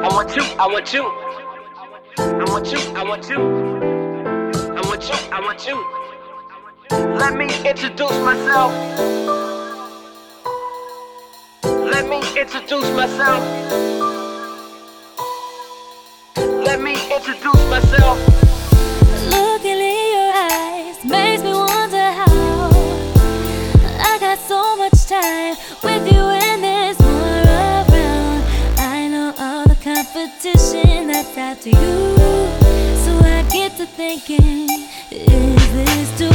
I want you, I want you. I want you, I want you. I want you, I want you. Let me introduce myself. Let me introduce myself. Let me introduce myself. Looking in your eyes makes me wonder how I got so much time with you. competition that's after you. So I get to thinking Is this too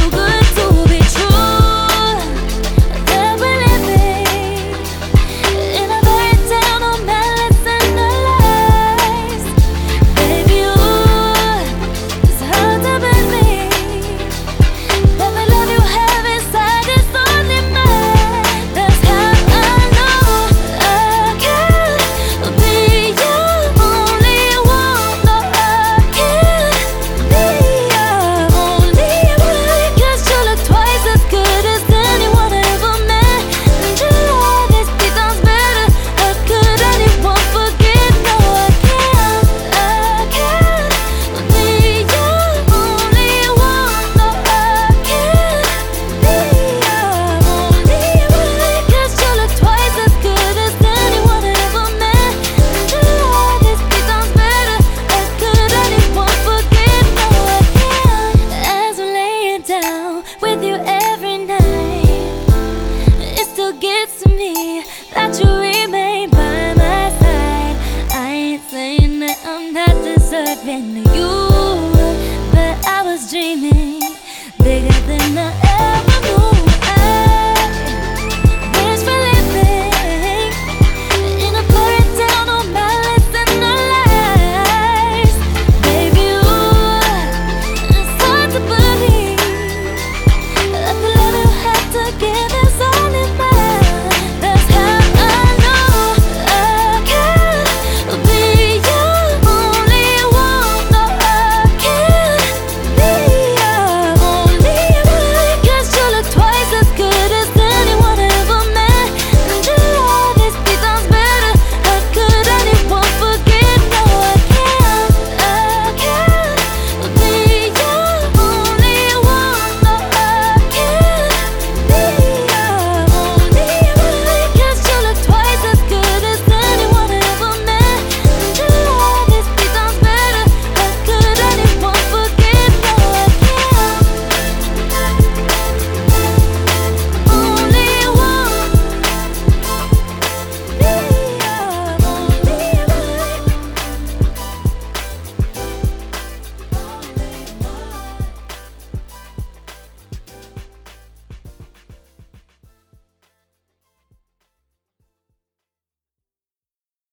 with you.